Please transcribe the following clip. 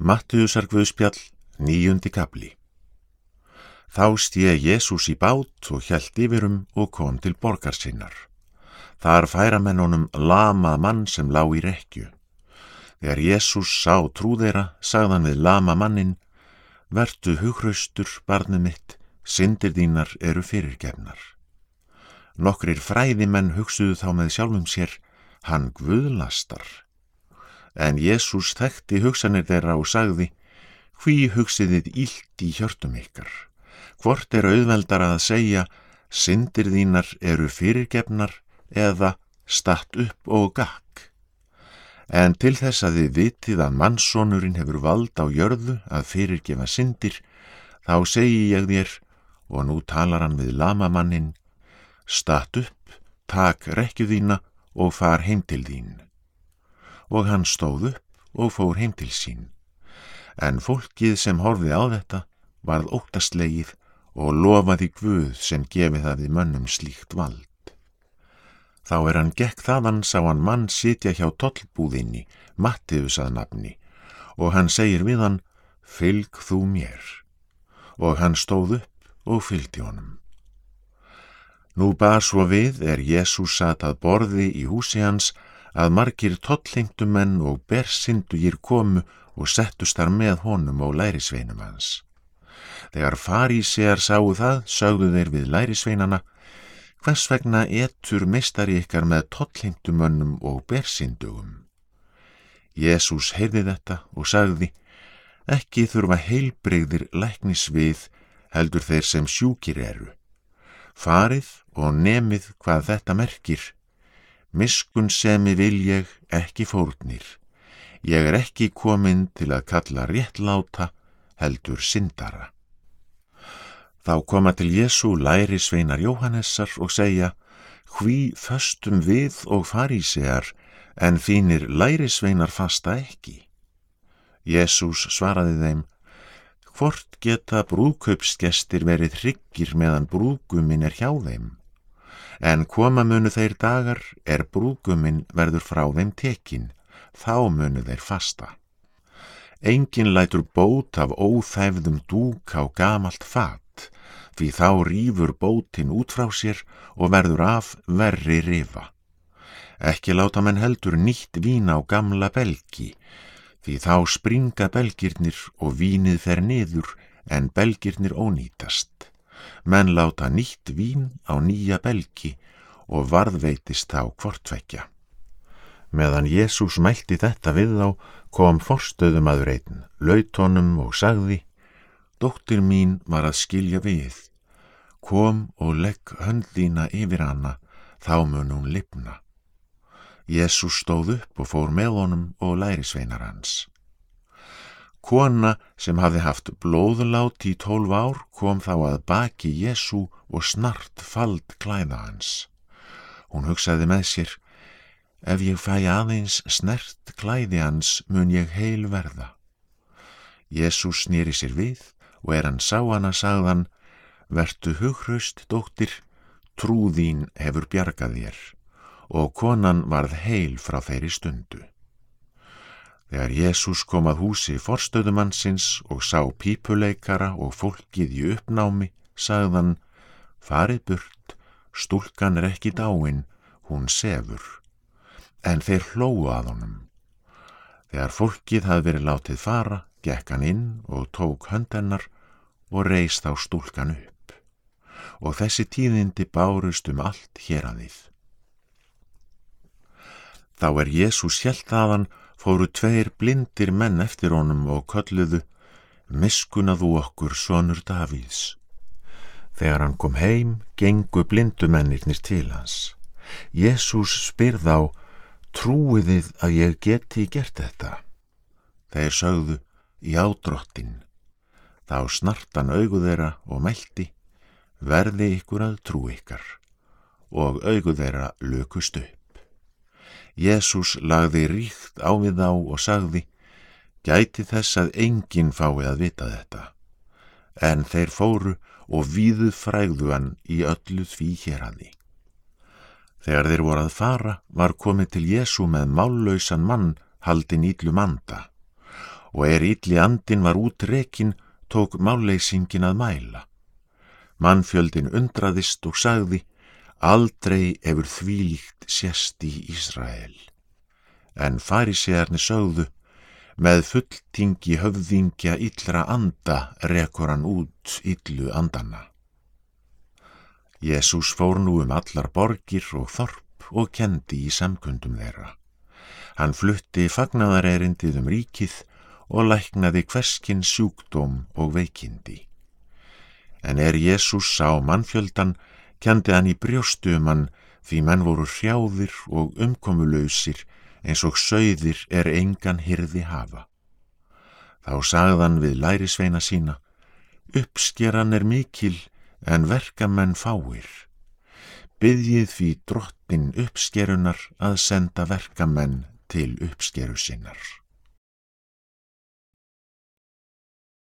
Mattiusar Guðspjall, nýjundi kapli. Þá stíði Jésús í bát og hjælt yfirum og kom til borgar sinnar. Þar færa mennunum lama mann sem lá í rekju. Þegar Jésús sá trúðeira, sagðan við lama mannin, vertu hugraustur, barnið mitt, syndir þínar eru fyrirgefnar. Nokkrir fræðimenn hugsuðu þá með sjálfum sér, hann guðlastar. En Jésús þekkti hugsanir þeirra og sagði, hví hugsiðið ílt í hjörtum ykkar? Hvort er auðveldar að segja, syndir þínar eru fyrirgefnar eða statt upp og gakk? En til þess að þið vitið að mannsónurinn hefur vald á jörðu að fyrirgefa syndir, þá segi ég þér, og nú talar hann við lamamannin, statt upp, tak rekju þína og far heim til þín. Og hann stóð upp og fór heim til sín. En fólkið sem horfið á þetta varð óttastlegið og lofaði Guð sem gefið það við mönnum slíkt vald. Þá er hann gekk þaðan sá hann mann sitja hjá tollbúðinni, Mattiðus að nafni, og hann segir við hann, fylg þú mér. Og hann stóð upp og fylgdi honum. Nú bar svo við er Jésús satt að borði í húsi hans að margir tollingdumenn og bersindugir komu og settust þar með honum og lærisveinum hans. Þegar farísegar sáu það, sögðu þeir við lærisveinana, hvers vegna etur meistari ykkar með tollingdumönnum og bersindugum. Jésús heyrði þetta og sagði, ekki þurfa heilbreyðir læknis við heldur þeir sem sjúkir eru. Farið og nemið hvað þetta merkir. Miskun semi vil ég ekki fórnir. Ég er ekki kominn til að kalla réttláta heldur syndara. Þá koma til Jésu læri sveinar Jóhannessar og segja hví föstum við og farísegar en þínir læri sveinar fasta ekki. Jésús svaraði þeim hvort geta brúðkaupsgestir verið hryggir meðan brúðguminn er hjá þeim. En koma munu þeir dagar er brúðguminn verður frá þeim tekin, þá munu þeir fasta. Engin lætur bót af óþæfðum dúk á gamalt fat, því þá rýfur bótin út frá sér og verður af verri rifa. Ekki láta menn heldur nýtt vín á gamla belgi, því þá springa belgirnir og vínið fer niður en belgirnir ónýtast. Menn láta nýtt vín á nýja belgi og varðveitist þá hvortvekja. Meðan Jésús mælti þetta við þá kom forstöðum aður einn, lautónum og sagði, Dóttir mín var að skilja við, kom og legg höndlína yfir hana, þá mun hún lifna. Jésús stóð upp og fór með honum og lærisveinar hans. Kona sem hafði haft blóðlát í tólf ár kom þá að baki Jésú og snart fald klæða hans. Hún hugsaði með sér, ef ég fæ aðeins snert klæði hans mun ég heil verða. Jésús snýri sér við og er hann sá hana sagðan, vertu hugraust, dóttir, trúðín hefur bjargað þér og konan varð heil frá þeirri stundu. Þegar Jésús kom að húsi forstöðumannsins og sá pípuleikara og fólkið í uppnámi, sagðan, farið burt, stúlkan er ekki dáin, hún sefur. En þeir hlóu að honum. Þegar fólkið hafði verið látið fara, gekk hann inn og tók höndennar og reist á stúlkan upp. Og þessi tíðindi bárust um allt hér að þið. Þá er Jésús hjælt aðan fóru tveir blindir menn eftir honum og kölluðu miskunaðu okkur sonur Davíðs. Þegar hann kom heim, gengu blindumennirnir til hans. Jésús spyrð á, trúiðið að ég geti gert þetta? Þeir sögðu, já drottin. Þá snartan augu þeirra og meldi, verði ykkur að trú ykkar. Og augu þeirra lökust upp. Jésús lagði ríkt á við þá og sagði, gæti þess að enginn fái að vita þetta. En þeir fóru og víðu frægðu hann í öllu því hér hafi. Þegar þeir voru að fara var komið til Jésu með mállausan mann haldin íllu manda og er illi andin var út rekin, tók máleysingin að mæla. Mannfjöldin undraðist og sagði, aldrei hefur þvílíkt sérst í Ísrael. En farisegarni sögðu, með fulltingi höfðingja illra anda rekur hann út illu andana. Jésús fór nú um allar borgir og þorp og kendi í samkundum þeirra. Hann flutti fagnadarerindið um ríkið og læknaði hverskinn sjúkdóm og veikindi. En er Jésús sá mannfjöldan, kendi hann í brjóstum hann því menn voru hrjáðir og umkomulausir eins og sögðir er engan hirði hafa. Þá sagðan við lærisveina sína, uppskeran er mikil en verkamenn fáir. Byðjið því drottin uppskerunar að senda verkamenn til uppskeru sinnar.